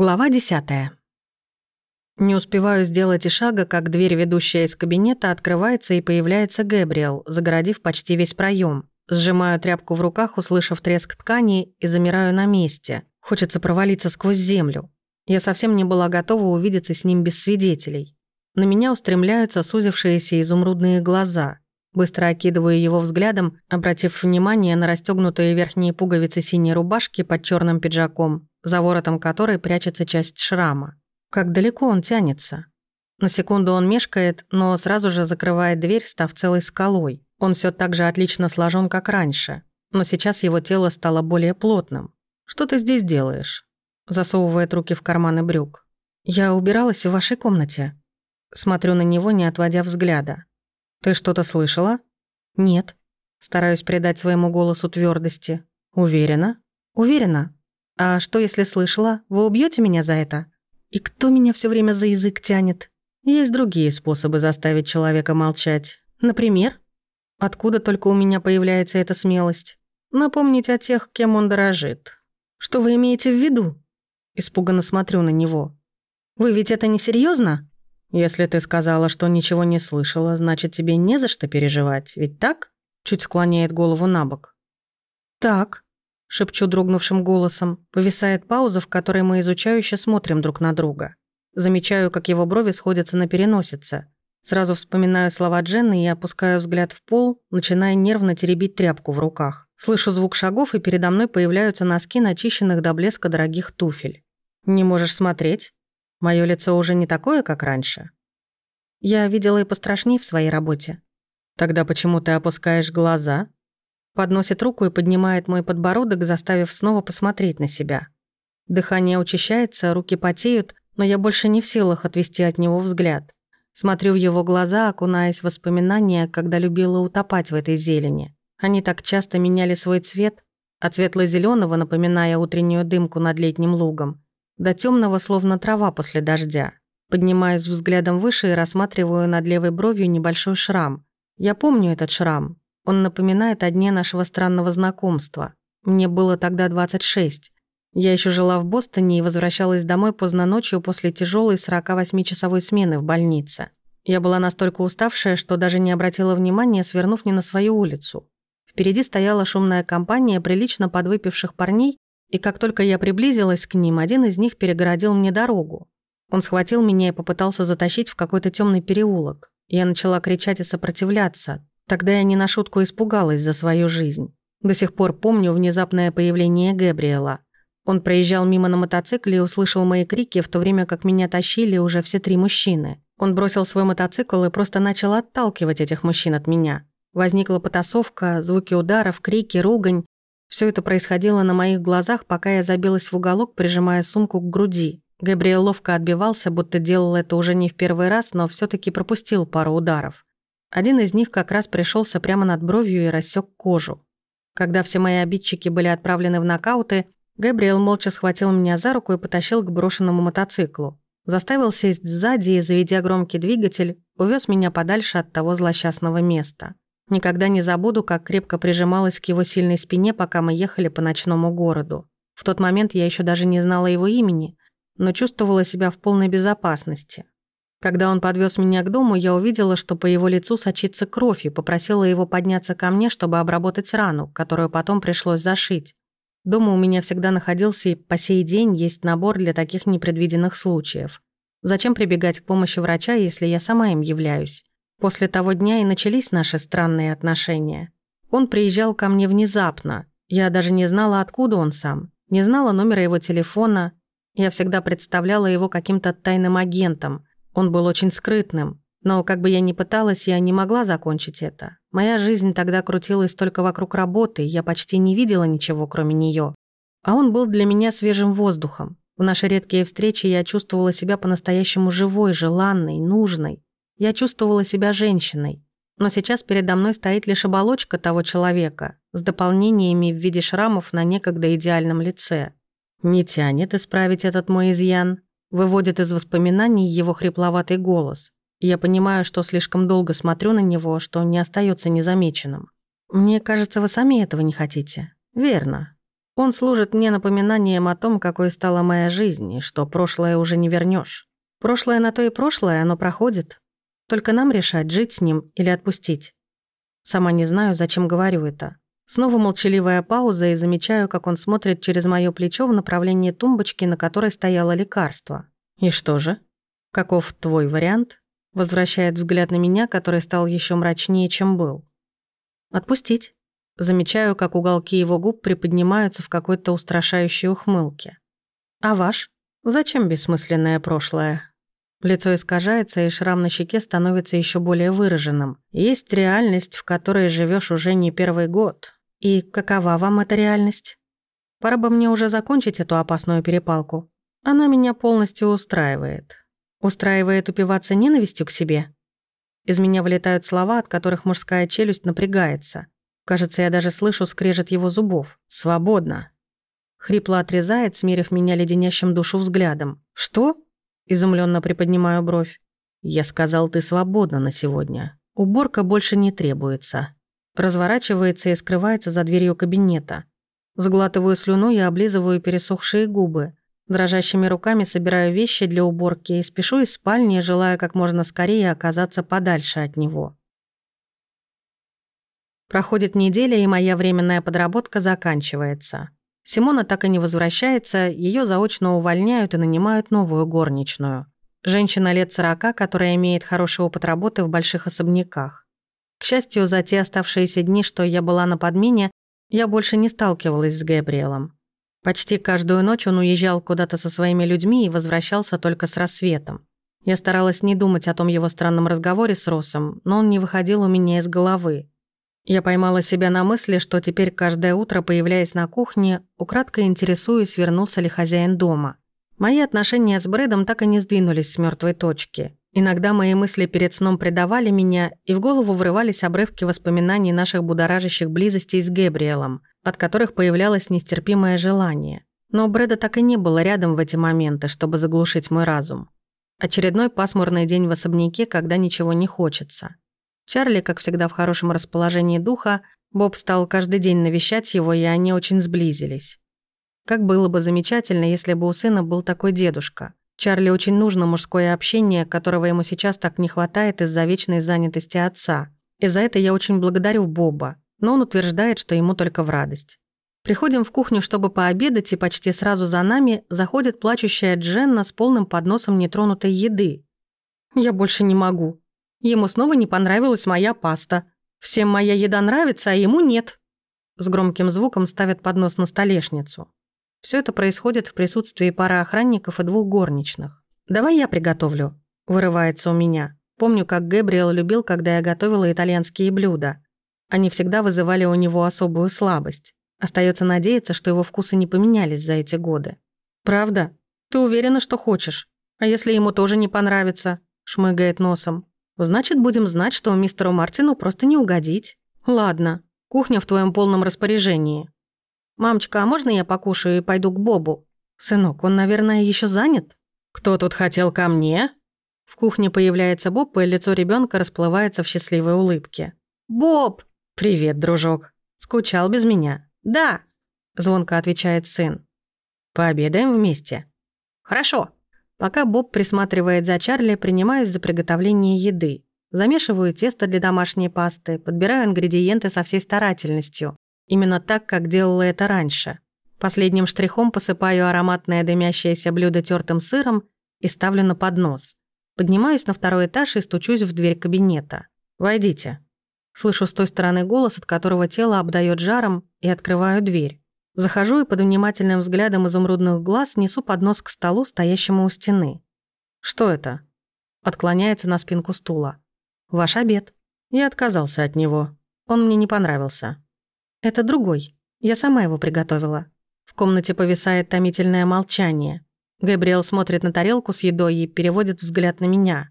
Глава десятая. Не успеваю сделать и шага, как дверь, ведущая из кабинета, открывается и появляется Гэбриэл, загородив почти весь проем. Сжимаю тряпку в руках, услышав треск ткани, и замираю на месте. Хочется провалиться сквозь землю. Я совсем не была готова увидеться с ним без свидетелей. На меня устремляются сузившиеся изумрудные глаза. Быстро окидываю его взглядом, обратив внимание на расстегнутые верхние пуговицы синей рубашки под черным пиджаком за воротом которой прячется часть шрама. Как далеко он тянется. На секунду он мешкает, но сразу же закрывает дверь, став целой скалой. Он все так же отлично сложен, как раньше, но сейчас его тело стало более плотным. «Что ты здесь делаешь?» Засовывает руки в карманы брюк. «Я убиралась в вашей комнате». Смотрю на него, не отводя взгляда. «Ты что-то слышала?» «Нет». Стараюсь придать своему голосу твердости. «Уверена?» «Уверена», «А что, если слышала? Вы убьете меня за это? И кто меня все время за язык тянет? Есть другие способы заставить человека молчать. Например? Откуда только у меня появляется эта смелость? Напомнить о тех, кем он дорожит. Что вы имеете в виду? Испуганно смотрю на него. Вы ведь это не серьезно? Если ты сказала, что ничего не слышала, значит, тебе не за что переживать, ведь так? Чуть склоняет голову на бок. Так шепчу дрогнувшим голосом. Повисает пауза, в которой мы изучающе смотрим друг на друга. Замечаю, как его брови сходятся на переносице. Сразу вспоминаю слова Дженны и опускаю взгляд в пол, начиная нервно теребить тряпку в руках. Слышу звук шагов, и передо мной появляются носки начищенных до блеска дорогих туфель. «Не можешь смотреть? Мое лицо уже не такое, как раньше?» «Я видела и пострашней в своей работе». «Тогда почему ты опускаешь глаза?» Подносит руку и поднимает мой подбородок, заставив снова посмотреть на себя. Дыхание учащается, руки потеют, но я больше не в силах отвести от него взгляд. Смотрю в его глаза, окунаясь в воспоминания, когда любила утопать в этой зелени. Они так часто меняли свой цвет, от светло зеленого напоминая утреннюю дымку над летним лугом, до темного, словно трава после дождя. Поднимаюсь взглядом выше и рассматриваю над левой бровью небольшой шрам. Я помню этот шрам, он напоминает о дне нашего странного знакомства. Мне было тогда 26. Я еще жила в Бостоне и возвращалась домой поздно ночью после тяжелой 48-часовой смены в больнице. Я была настолько уставшая, что даже не обратила внимания, свернув не на свою улицу. Впереди стояла шумная компания прилично подвыпивших парней, и как только я приблизилась к ним, один из них перегородил мне дорогу. Он схватил меня и попытался затащить в какой-то темный переулок. Я начала кричать и сопротивляться. Тогда я не на шутку испугалась за свою жизнь. До сих пор помню внезапное появление Гэбриэла. Он проезжал мимо на мотоцикле и услышал мои крики, в то время как меня тащили уже все три мужчины. Он бросил свой мотоцикл и просто начал отталкивать этих мужчин от меня. Возникла потасовка, звуки ударов, крики, ругань. Все это происходило на моих глазах, пока я забилась в уголок, прижимая сумку к груди. Габриэл ловко отбивался, будто делал это уже не в первый раз, но все таки пропустил пару ударов. Один из них как раз пришелся прямо над бровью и рассек кожу. Когда все мои обидчики были отправлены в нокауты, Габриэл молча схватил меня за руку и потащил к брошенному мотоциклу. Заставил сесть сзади и, заведя громкий двигатель, увез меня подальше от того злосчастного места. Никогда не забуду, как крепко прижималась к его сильной спине, пока мы ехали по ночному городу. В тот момент я еще даже не знала его имени, но чувствовала себя в полной безопасности. Когда он подвез меня к дому, я увидела, что по его лицу сочится кровь и попросила его подняться ко мне, чтобы обработать рану, которую потом пришлось зашить. Дома у меня всегда находился и по сей день есть набор для таких непредвиденных случаев. Зачем прибегать к помощи врача, если я сама им являюсь? После того дня и начались наши странные отношения. Он приезжал ко мне внезапно. Я даже не знала, откуда он сам. Не знала номера его телефона. Я всегда представляла его каким-то тайным агентом – он был очень скрытным, но как бы я ни пыталась, я не могла закончить это. Моя жизнь тогда крутилась только вокруг работы, я почти не видела ничего, кроме нее. А он был для меня свежим воздухом. В наши редкие встречи я чувствовала себя по-настоящему живой, желанной, нужной. Я чувствовала себя женщиной. Но сейчас передо мной стоит лишь оболочка того человека, с дополнениями в виде шрамов на некогда идеальном лице. Не тянет исправить этот мой изъян. Выводит из воспоминаний его хрипловатый голос. я понимаю, что слишком долго смотрю на него, что не остается незамеченным. Мне кажется, вы сами этого не хотите. Верно. Он служит мне напоминанием о том, какой стала моя жизнь, и что прошлое уже не вернешь. Прошлое на то и прошлое, оно проходит. Только нам решать, жить с ним или отпустить. Сама не знаю, зачем говорю это. Снова молчаливая пауза и замечаю, как он смотрит через моё плечо в направлении тумбочки, на которой стояло лекарство. «И что же? Каков твой вариант?» Возвращает взгляд на меня, который стал ещё мрачнее, чем был. «Отпустить». Замечаю, как уголки его губ приподнимаются в какой-то устрашающей ухмылке. «А ваш? Зачем бессмысленное прошлое? Лицо искажается, и шрам на щеке становится еще более выраженным. Есть реальность, в которой живешь уже не первый год. И какова вам эта реальность? Пора бы мне уже закончить эту опасную перепалку. Она меня полностью устраивает. Устраивает упиваться ненавистью к себе? Из меня вылетают слова, от которых мужская челюсть напрягается. Кажется, я даже слышу скрежет его зубов. «Свободно». Хрипло отрезает, смерив меня леденящим душу взглядом. «Что?» Изумленно приподнимаю бровь. «Я сказал, ты свободна на сегодня. Уборка больше не требуется». Разворачивается и скрывается за дверью кабинета. Сглатываю слюну и облизываю пересохшие губы. Дрожащими руками собираю вещи для уборки и спешу из спальни, желая как можно скорее оказаться подальше от него. Проходит неделя, и моя временная подработка заканчивается. Симона так и не возвращается, ее заочно увольняют и нанимают новую горничную. Женщина лет сорока, которая имеет хороший опыт работы в больших особняках. К счастью, за те оставшиеся дни, что я была на подмене, я больше не сталкивалась с Габриэлом. Почти каждую ночь он уезжал куда-то со своими людьми и возвращался только с рассветом. Я старалась не думать о том его странном разговоре с Россом, но он не выходил у меня из головы. Я поймала себя на мысли, что теперь каждое утро, появляясь на кухне, украдкой интересуюсь, вернулся ли хозяин дома. Мои отношения с Брэдом так и не сдвинулись с мертвой точки. Иногда мои мысли перед сном предавали меня, и в голову врывались обрывки воспоминаний наших будоражащих близостей с Гэбриэлом, от которых появлялось нестерпимое желание. Но Брэда так и не было рядом в эти моменты, чтобы заглушить мой разум. Очередной пасмурный день в особняке, когда ничего не хочется. Чарли, как всегда, в хорошем расположении духа, Боб стал каждый день навещать его, и они очень сблизились. Как было бы замечательно, если бы у сына был такой дедушка. Чарли очень нужно мужское общение, которого ему сейчас так не хватает из-за вечной занятости отца. И за это я очень благодарю Боба, но он утверждает, что ему только в радость. Приходим в кухню, чтобы пообедать, и почти сразу за нами заходит плачущая Дженна с полным подносом нетронутой еды. «Я больше не могу», Ему снова не понравилась моя паста. Всем моя еда нравится, а ему нет. С громким звуком ставят поднос на столешницу. Все это происходит в присутствии пары охранников и двух горничных. «Давай я приготовлю», – вырывается у меня. Помню, как Гэбриэл любил, когда я готовила итальянские блюда. Они всегда вызывали у него особую слабость. Остается надеяться, что его вкусы не поменялись за эти годы. «Правда? Ты уверена, что хочешь? А если ему тоже не понравится?» – шмыгает носом. Значит, будем знать, что мистеру Мартину просто не угодить. Ладно, кухня в твоем полном распоряжении. Мамочка, а можно я покушаю и пойду к Бобу? Сынок, он, наверное, еще занят? Кто тут хотел ко мне? В кухне появляется Боб, и лицо ребенка расплывается в счастливой улыбке. «Боб!» «Привет, дружок. Скучал без меня?» «Да!» Звонко отвечает сын. «Пообедаем вместе?» «Хорошо!» Пока Боб присматривает за Чарли, принимаюсь за приготовление еды. Замешиваю тесто для домашней пасты, подбираю ингредиенты со всей старательностью. Именно так, как делала это раньше. Последним штрихом посыпаю ароматное дымящееся блюдо тертым сыром и ставлю на поднос. Поднимаюсь на второй этаж и стучусь в дверь кабинета. «Войдите». Слышу с той стороны голос, от которого тело обдает жаром, и открываю дверь. Захожу и под внимательным взглядом изумрудных глаз несу поднос к столу, стоящему у стены. «Что это?» Отклоняется на спинку стула. «Ваш обед». Я отказался от него. Он мне не понравился. «Это другой. Я сама его приготовила». В комнате повисает томительное молчание. Габриэл смотрит на тарелку с едой и переводит взгляд на меня.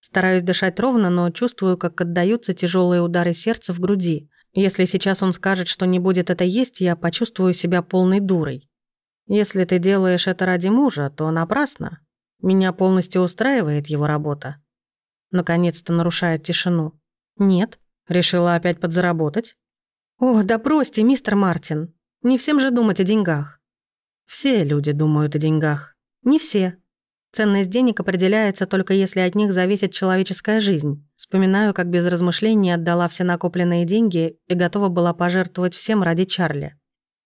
Стараюсь дышать ровно, но чувствую, как отдаются тяжелые удары сердца в груди. Если сейчас он скажет, что не будет это есть, я почувствую себя полной дурой. Если ты делаешь это ради мужа, то напрасно. Меня полностью устраивает его работа. Наконец-то нарушает тишину. Нет. Решила опять подзаработать? О, да бросьте, мистер Мартин. Не всем же думать о деньгах. Все люди думают о деньгах. Не все. Ценность денег определяется только если от них зависит человеческая жизнь. Вспоминаю, как без размышлений отдала все накопленные деньги и готова была пожертвовать всем ради Чарли.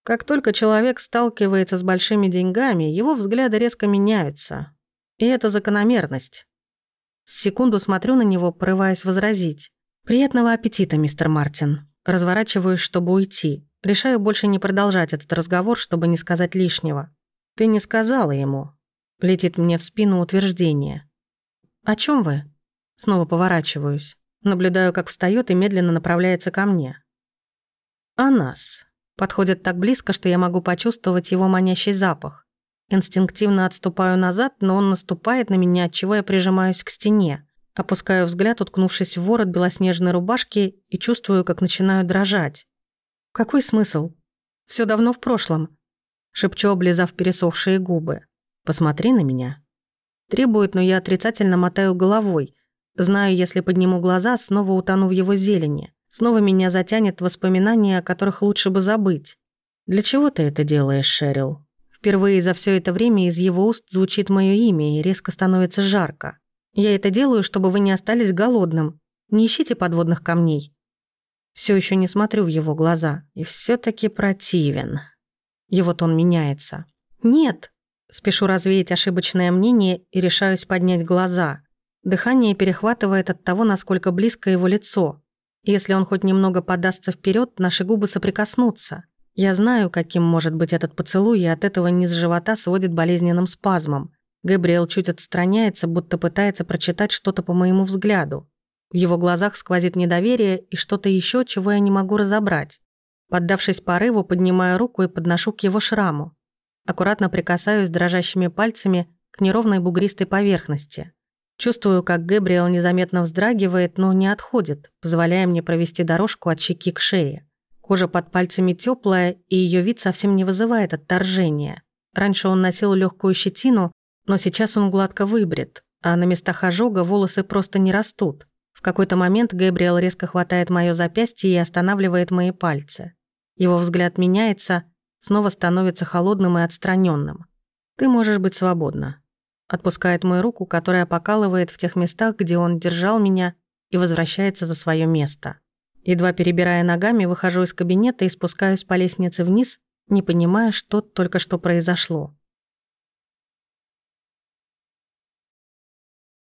Как только человек сталкивается с большими деньгами, его взгляды резко меняются. И это закономерность. С секунду смотрю на него, порываясь возразить. «Приятного аппетита, мистер Мартин». Разворачиваюсь, чтобы уйти. Решаю больше не продолжать этот разговор, чтобы не сказать лишнего. «Ты не сказала ему». Летит мне в спину утверждение. «О чем вы?» Снова поворачиваюсь. Наблюдаю, как встает и медленно направляется ко мне. «О нас». Подходит так близко, что я могу почувствовать его манящий запах. Инстинктивно отступаю назад, но он наступает на меня, отчего я прижимаюсь к стене. Опускаю взгляд, уткнувшись в ворот белоснежной рубашки, и чувствую, как начинаю дрожать. Какой смысл? Все давно в прошлом. Шепчу, облизав пересохшие губы. Посмотри на меня. Требует, но я отрицательно мотаю головой. Знаю, если подниму глаза, снова утону в его зелени. Снова меня затянет воспоминания, о которых лучше бы забыть. Для чего ты это делаешь, Шерил? Впервые за все это время из его уст звучит мое имя и резко становится жарко. Я это делаю, чтобы вы не остались голодным. Не ищите подводных камней. Все еще не смотрю в его глаза. И все таки противен. Его тон меняется. Нет. Спешу развеять ошибочное мнение и решаюсь поднять глаза. Дыхание перехватывает от того, насколько близко его лицо. Если он хоть немного подастся вперед, наши губы соприкоснутся. Я знаю, каким может быть этот поцелуй, и от этого низ живота сводит болезненным спазмом. Габриэл чуть отстраняется, будто пытается прочитать что-то по моему взгляду. В его глазах сквозит недоверие и что-то еще, чего я не могу разобрать. Поддавшись порыву, поднимаю руку и подношу к его шраму. Аккуратно прикасаюсь дрожащими пальцами к неровной бугристой поверхности. Чувствую, как Габриэл незаметно вздрагивает, но не отходит, позволяя мне провести дорожку от щеки к шее. Кожа под пальцами теплая, и ее вид совсем не вызывает отторжения. Раньше он носил легкую щетину, но сейчас он гладко выбрит, а на местах ожога волосы просто не растут. В какой-то момент Гэбриэл резко хватает мое запястье и останавливает мои пальцы. Его взгляд меняется, снова становится холодным и отстраненным. «Ты можешь быть свободна». Отпускает мою руку, которая покалывает в тех местах, где он держал меня, и возвращается за свое место. Едва перебирая ногами, выхожу из кабинета и спускаюсь по лестнице вниз, не понимая, что только что произошло.